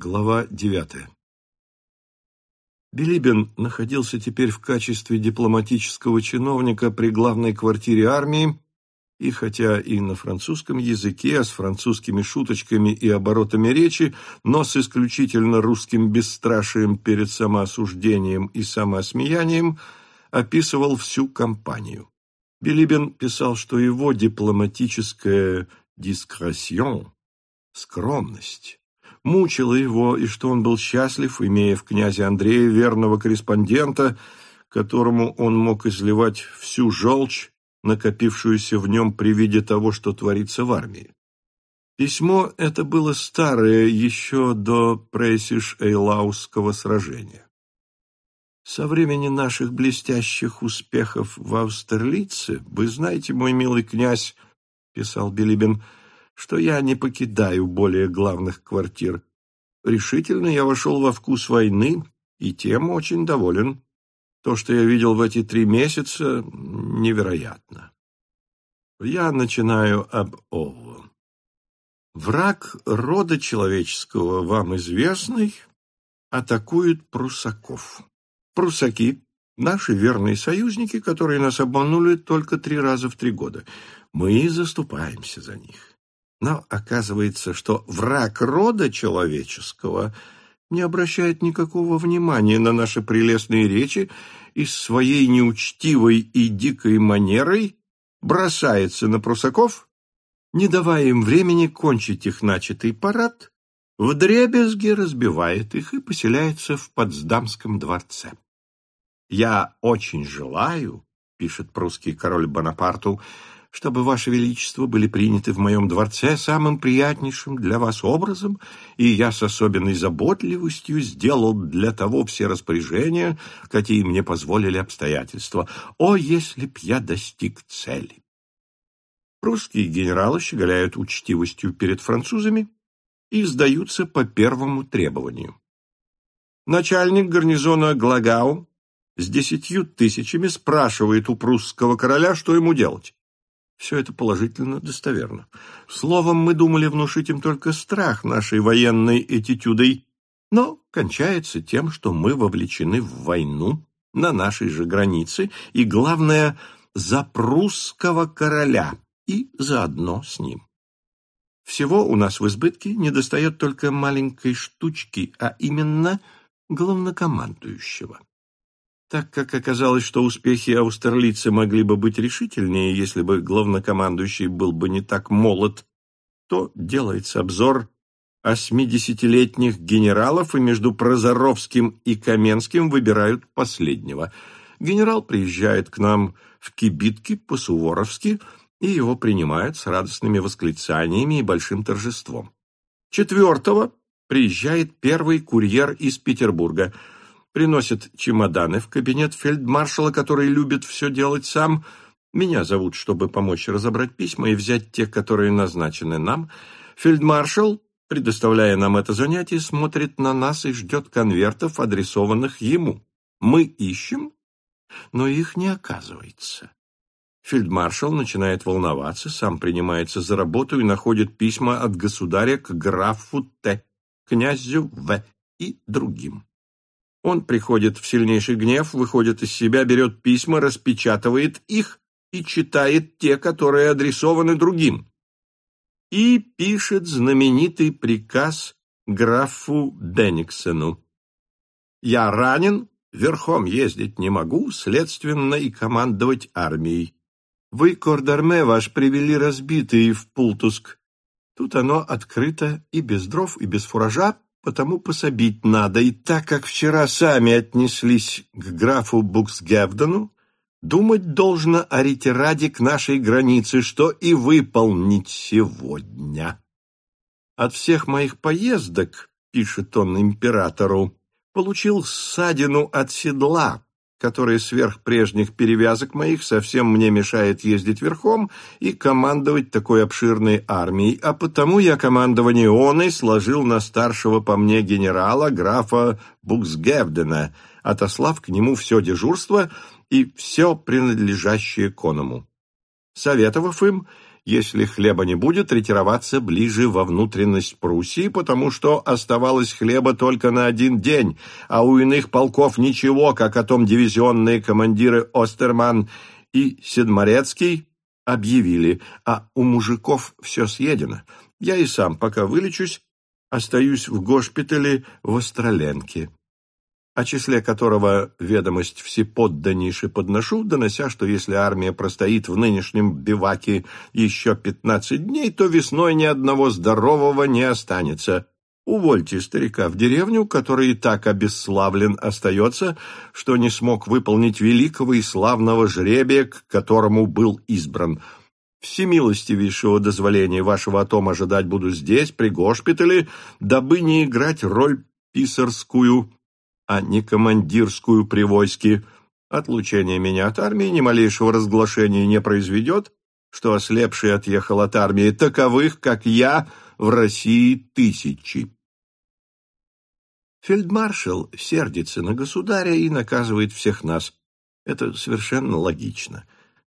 Глава девятая. Билибин находился теперь в качестве дипломатического чиновника при главной квартире армии, и хотя и на французском языке, с французскими шуточками и оборотами речи, но с исключительно русским бесстрашием перед самоосуждением и самоосмеянием, описывал всю кампанию. Билибин писал, что его дипломатическая «дискрессион» — скромность мучило его, и что он был счастлив, имея в князе Андрея верного корреспондента, которому он мог изливать всю желчь, накопившуюся в нем при виде того, что творится в армии. Письмо это было старое еще до Прейсиш-Эйлаусского сражения. Со времени наших блестящих успехов в Австерлице, вы знаете, мой милый князь, писал Билибин, — что я не покидаю более главных квартир. Решительно я вошел во вкус войны и тем очень доволен. То, что я видел в эти три месяца, невероятно. Я начинаю об Ову. Враг рода человеческого, вам известный, атакует прусаков. Прусаки — наши верные союзники, которые нас обманули только три раза в три года. Мы заступаемся за них. Но оказывается, что враг рода человеческого не обращает никакого внимания на наши прелестные речи и своей неучтивой и дикой манерой бросается на прусаков, не давая им времени кончить их начатый парад, вдребезги разбивает их и поселяется в Потсдамском дворце. «Я очень желаю», — пишет прусский король Бонапарту, — чтобы, Ваше Величество, были приняты в моем дворце самым приятнейшим для вас образом, и я с особенной заботливостью сделал для того все распоряжения, какие мне позволили обстоятельства. О, если б я достиг цели! Русские генералы щеголяют учтивостью перед французами и сдаются по первому требованию. Начальник гарнизона Глагау с десятью тысячами спрашивает у прусского короля, что ему делать. Все это положительно достоверно. Словом, мы думали внушить им только страх нашей военной этитюдой, но кончается тем, что мы вовлечены в войну на нашей же границе, и, главное, за прусского короля и заодно с ним. Всего у нас в избытке недостает только маленькой штучки, а именно главнокомандующего. Так как оказалось, что успехи Аустерлица могли бы быть решительнее, если бы главнокомандующий был бы не так молод, то делается обзор осьмидесятилетних генералов, и между Прозоровским и Каменским выбирают последнего. Генерал приезжает к нам в кибитки по-суворовски, и его принимают с радостными восклицаниями и большим торжеством. Четвертого приезжает первый курьер из Петербурга – приносят чемоданы в кабинет фельдмаршала, который любит все делать сам. Меня зовут, чтобы помочь разобрать письма и взять те, которые назначены нам. Фельдмаршал, предоставляя нам это занятие, смотрит на нас и ждет конвертов, адресованных ему. Мы ищем, но их не оказывается. Фельдмаршал начинает волноваться, сам принимается за работу и находит письма от государя к графу Т, князю В и другим. Он приходит в сильнейший гнев, выходит из себя, берет письма, распечатывает их и читает те, которые адресованы другим. И пишет знаменитый приказ графу Бенниксену. «Я ранен, верхом ездить не могу, следственно и командовать армией. Вы, Кордарме, ваш привели разбитый в Пултуск. Тут оно открыто и без дров, и без фуража, потому пособить надо. И так как вчера сами отнеслись к графу Буксгевдену, думать должно о ретираде к нашей границе, что и выполнить сегодня. От всех моих поездок, пишет он императору, получил ссадину от седла, которая сверх прежних перевязок моих совсем мне мешает ездить верхом и командовать такой обширной армией, а потому я командование оной сложил на старшего по мне генерала графа Буксгевдена, отослав к нему все дежурство и все принадлежащее коному. Советовав им, если хлеба не будет, ретироваться ближе во внутренность Пруссии, потому что оставалось хлеба только на один день, а у иных полков ничего, как о том дивизионные командиры Остерман и Седморецкий объявили, а у мужиков все съедено. Я и сам, пока вылечусь, остаюсь в госпитале в Остроленке о числе которого ведомость всеподданнейше подношу, донося, что если армия простоит в нынешнем биваке еще пятнадцать дней, то весной ни одного здорового не останется. Увольте старика в деревню, который и так обесславлен остается, что не смог выполнить великого и славного жребия, к которому был избран. Всемилостивейшего дозволения вашего о том ожидать буду здесь, при госпитале, дабы не играть роль писарскую, а не командирскую при войске. Отлучение меня от армии ни малейшего разглашения не произведет, что ослепший отъехал от армии. Таковых, как я, в России тысячи. Фельдмаршал сердится на государя и наказывает всех нас. Это совершенно логично.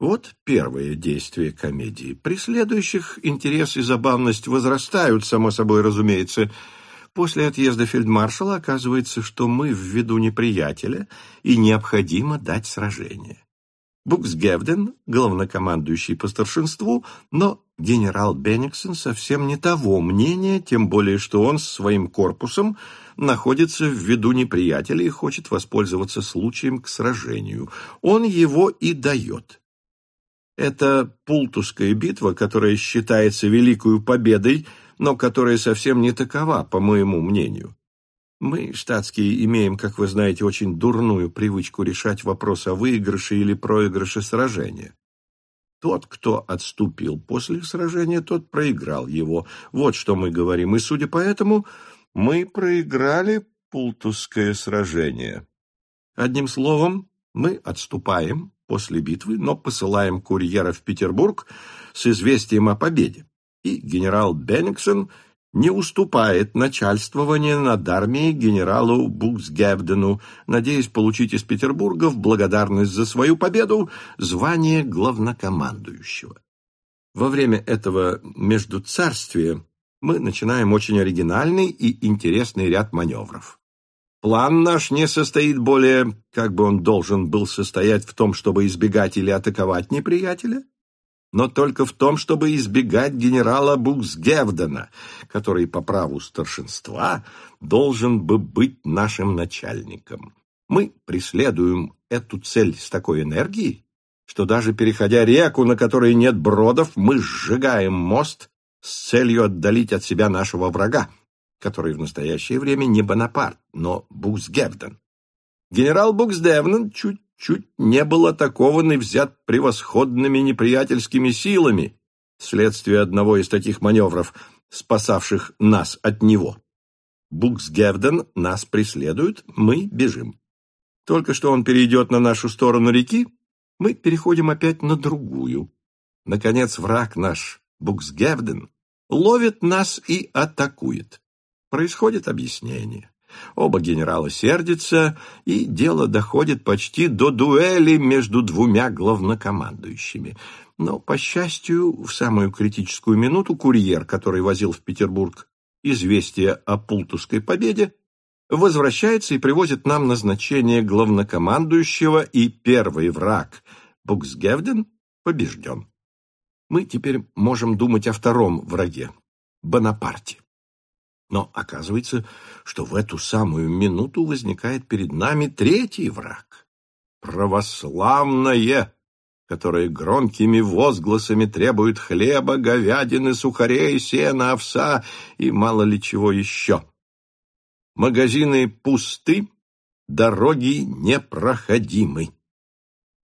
Вот первое действие комедии. При следующих интерес и забавность возрастают, само собой разумеется, После отъезда фельдмаршала оказывается, что мы в виду неприятеля и необходимо дать сражение. Буксгевден, главнокомандующий по старшинству, но генерал Бенниксон совсем не того мнения, тем более что он с своим корпусом находится в виду неприятеля и хочет воспользоваться случаем к сражению. Он его и дает. Это Пултусская битва, которая считается великою победой – но которая совсем не такова, по моему мнению. Мы, штатские, имеем, как вы знаете, очень дурную привычку решать вопрос о выигрыше или проигрыше сражения. Тот, кто отступил после сражения, тот проиграл его. Вот что мы говорим. И, судя по этому, мы проиграли Пултусское сражение. Одним словом, мы отступаем после битвы, но посылаем курьера в Петербург с известием о победе и генерал Бенниксон не уступает начальствование над армией генералу Буксгевдену, надеясь получить из Петербурга в благодарность за свою победу звание главнокомандующего. Во время этого междуцарствия мы начинаем очень оригинальный и интересный ряд маневров. План наш не состоит более, как бы он должен был состоять в том, чтобы избегать или атаковать неприятеля, но только в том, чтобы избегать генерала Буксгевдена, который по праву старшинства должен бы быть нашим начальником. Мы преследуем эту цель с такой энергией, что даже переходя реку, на которой нет бродов, мы сжигаем мост с целью отдалить от себя нашего врага, который в настоящее время не Бонапарт, но Буксгевден. Генерал Буксгевден чуть чуть не был атакован и взят превосходными неприятельскими силами вследствие одного из таких маневров, спасавших нас от него. Буксгевден нас преследует, мы бежим. Только что он перейдет на нашу сторону реки, мы переходим опять на другую. Наконец враг наш, Буксгевден, ловит нас и атакует. Происходит объяснение. Оба генерала сердятся, и дело доходит почти до дуэли между двумя главнокомандующими. Но, по счастью, в самую критическую минуту курьер, который возил в Петербург известие о Пултусской победе, возвращается и привозит нам назначение главнокомандующего, и первый враг, Буксгевден, побежден. Мы теперь можем думать о втором враге, Бонапарте. Но оказывается, что в эту самую минуту возникает перед нами третий враг — православное, которое громкими возгласами требует хлеба, говядины, сухарей, сена, овса и мало ли чего еще. Магазины пусты, дороги непроходимы.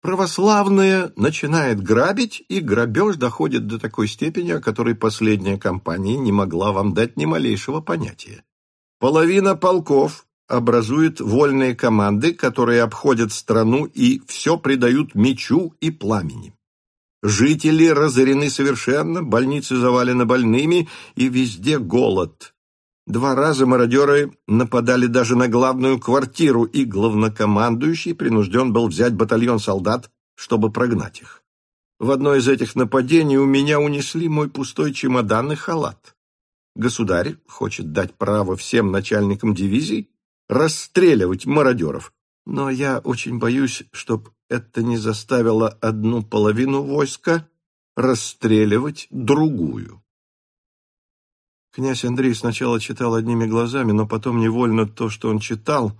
Православная начинает грабить, и грабеж доходит до такой степени, о которой последняя компания не могла вам дать ни малейшего понятия. Половина полков образует вольные команды, которые обходят страну и все придают мечу и пламени. Жители разорены совершенно, больницы завалены больными, и везде голод. Два раза мародеры нападали даже на главную квартиру, и главнокомандующий принужден был взять батальон солдат, чтобы прогнать их. В одно из этих нападений у меня унесли мой пустой чемодан и халат. Государь хочет дать право всем начальникам дивизий расстреливать мародеров. Но я очень боюсь, чтоб это не заставило одну половину войска расстреливать другую. Князь Андрей сначала читал одними глазами, но потом невольно то, что он читал,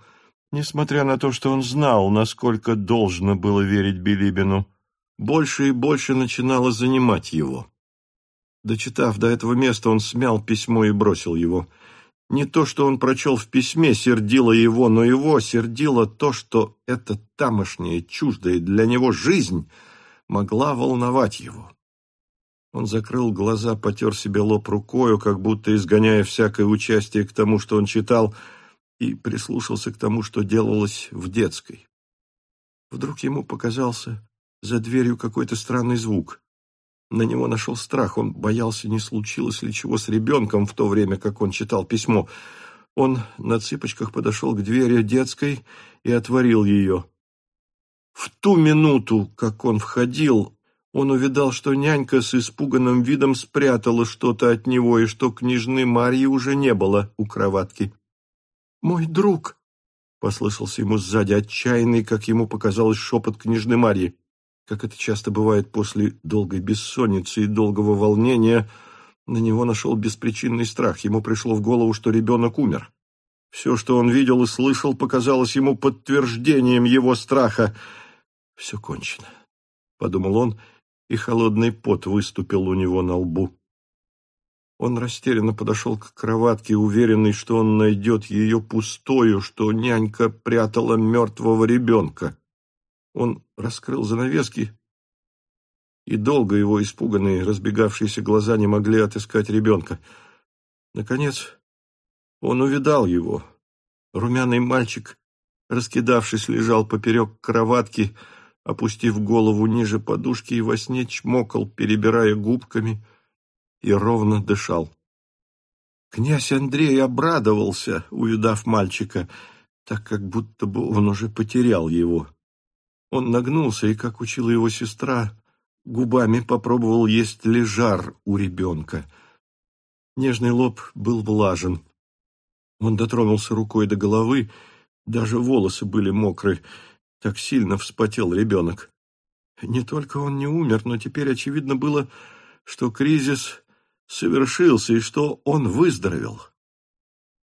несмотря на то, что он знал, насколько должно было верить Билибину, больше и больше начинало занимать его. Дочитав до этого места, он смял письмо и бросил его. Не то, что он прочел в письме, сердило его, но его сердило то, что эта тамошняя, чуждая для него жизнь могла волновать его. Он закрыл глаза, потер себе лоб рукою, как будто изгоняя всякое участие к тому, что он читал, и прислушался к тому, что делалось в детской. Вдруг ему показался за дверью какой-то странный звук. На него нашел страх, он боялся, не случилось ли чего с ребенком в то время, как он читал письмо. Он на цыпочках подошел к двери детской и отворил ее. В ту минуту, как он входил, он увидал, что нянька с испуганным видом спрятала что-то от него и что княжны Марьи уже не было у кроватки. «Мой друг!» — послышался ему сзади отчаянный, как ему показалось, шепот княжны Марьи. Как это часто бывает после долгой бессонницы и долгого волнения, на него нашел беспричинный страх. Ему пришло в голову, что ребенок умер. Все, что он видел и слышал, показалось ему подтверждением его страха. «Все кончено», — подумал он, и холодный пот выступил у него на лбу. Он растерянно подошел к кроватке, уверенный, что он найдет ее пустою, что нянька прятала мертвого ребенка. Он раскрыл занавески, и долго его испуганные, разбегавшиеся глаза не могли отыскать ребенка. Наконец, он увидал его. Румяный мальчик, раскидавшись, лежал поперек кроватки, опустив голову ниже подушки и во сне чмокал, перебирая губками, и ровно дышал. Князь Андрей обрадовался, увидав мальчика, так как будто бы он уже потерял его. Он нагнулся и, как учила его сестра, губами попробовал есть лежар у ребенка. Нежный лоб был влажен. Он дотронулся рукой до головы, даже волосы были мокры, так сильно вспотел ребенок. Не только он не умер, но теперь очевидно было, что кризис совершился и что он выздоровел.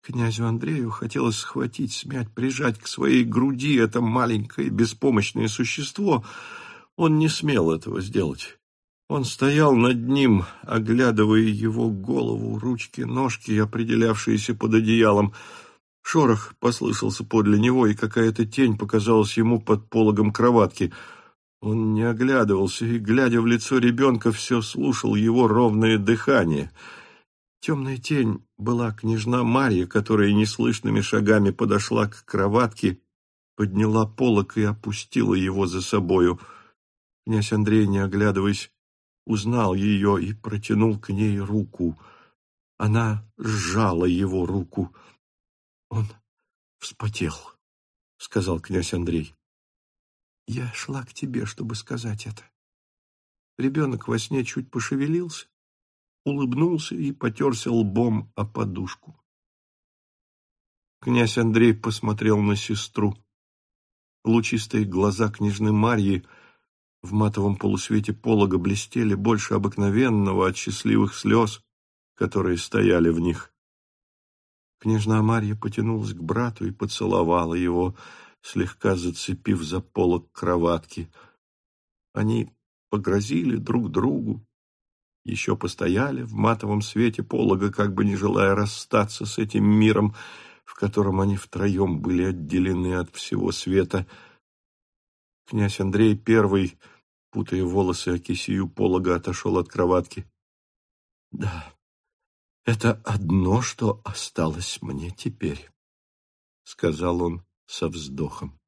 Князю Андрею хотелось схватить, смять, прижать к своей груди это маленькое беспомощное существо. Он не смел этого сделать. Он стоял над ним, оглядывая его голову, ручки, ножки, определявшиеся под одеялом. Шорох послышался подле него, и какая-то тень показалась ему под пологом кроватки. Он не оглядывался и, глядя в лицо ребенка, все слушал его ровное дыхание — Темная тень была княжна Марья, которая неслышными шагами подошла к кроватке, подняла полок и опустила его за собою. Князь Андрей, не оглядываясь, узнал ее и протянул к ней руку. Она сжала его руку. Он вспотел, — сказал князь Андрей. Я шла к тебе, чтобы сказать это. Ребенок во сне чуть пошевелился, улыбнулся и потерся лбом о подушку. Князь Андрей посмотрел на сестру. Лучистые глаза княжны Марьи в матовом полусвете полога блестели больше обыкновенного от счастливых слез, которые стояли в них. Княжна Марья потянулась к брату и поцеловала его, слегка зацепив за полог кроватки. Они погрозили друг другу, еще постояли в матовом свете полога, как бы не желая расстаться с этим миром, в котором они втроем были отделены от всего света. Князь Андрей первый, путая волосы о кисию полога, отошел от кроватки. — Да, это одно, что осталось мне теперь, — сказал он со вздохом.